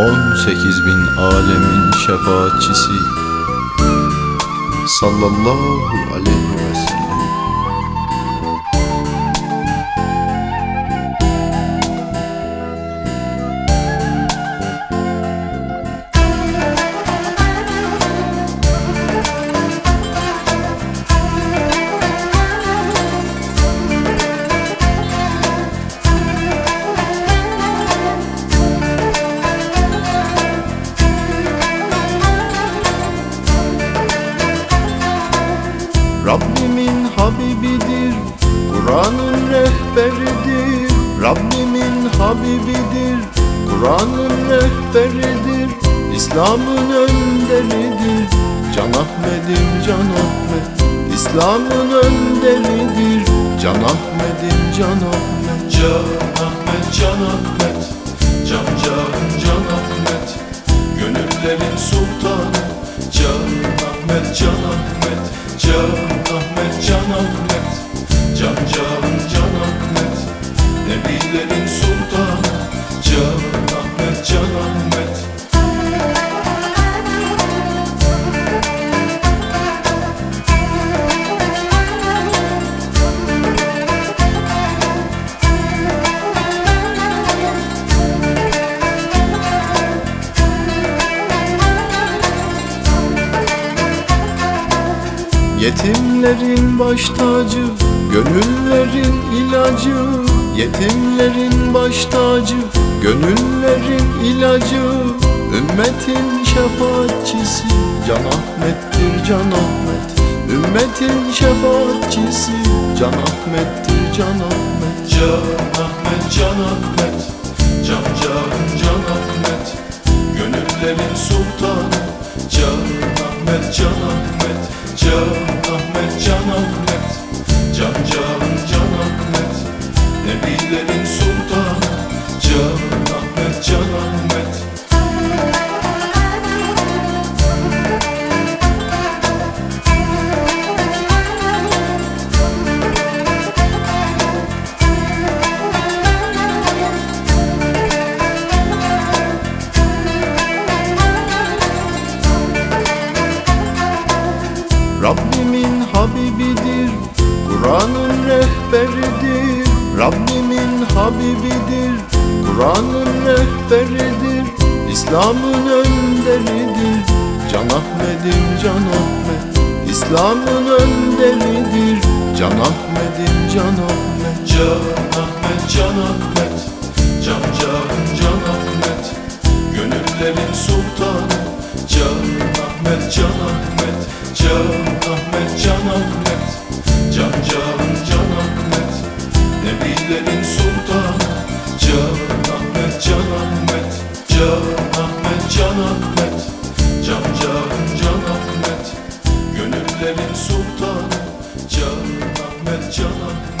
18 bin alemin şefaatçisi. Sallallahu aleyhi ve sellem Habibidir Kur'an'ın rehberidir Rabbimin Habibidir Kur'an'ın rehberidir İslam'ın önderidir. Can Ahmet'im Can Ahmet İslam'ın önderidir. Can Ahmet'im Can Ahmet. Can Ahmet, Can Ahmet. Can Can Can Ahmet. Gönüllerin sultanı. Can Ahmet, Can Nebilerin sultanı Can Ahmet, Can Ahmet. Yetimlerin baş tacı, gönüllerin ilacı Yetimlerin baş tacı, gönüllerin ilacı Ümmetin şefaatçisi Can Ahmet'tir Can Ahmet. Ümmetin şefaatçisi Can Ahmet'tir Can Ahmet. Can Ahmet, Can Ahmet. Can Can Can Ahmet. Gönüllerin sultanı. Can Ahmet, Can Ahmet. Can Ahmet, Rabbimin Habibidir Kur'an'ın rehberidir. Rabbimin Habibidir Kur'an'ın rehberidir. İslam'ın önderidir Can Ahmet'im Can Ahmet. İslam'ın önderidir Can Ahmet'im Can Ahmet. Can Ahmet, Can Ahmet. Can Can Can Ahmet. Gönüllerin sultanı. Can Ahmet, Can Ahmet. Can Ahmet, Can Can Can Ahmet. Gönüllerin sultanı Can Ahmet, Can Ahmet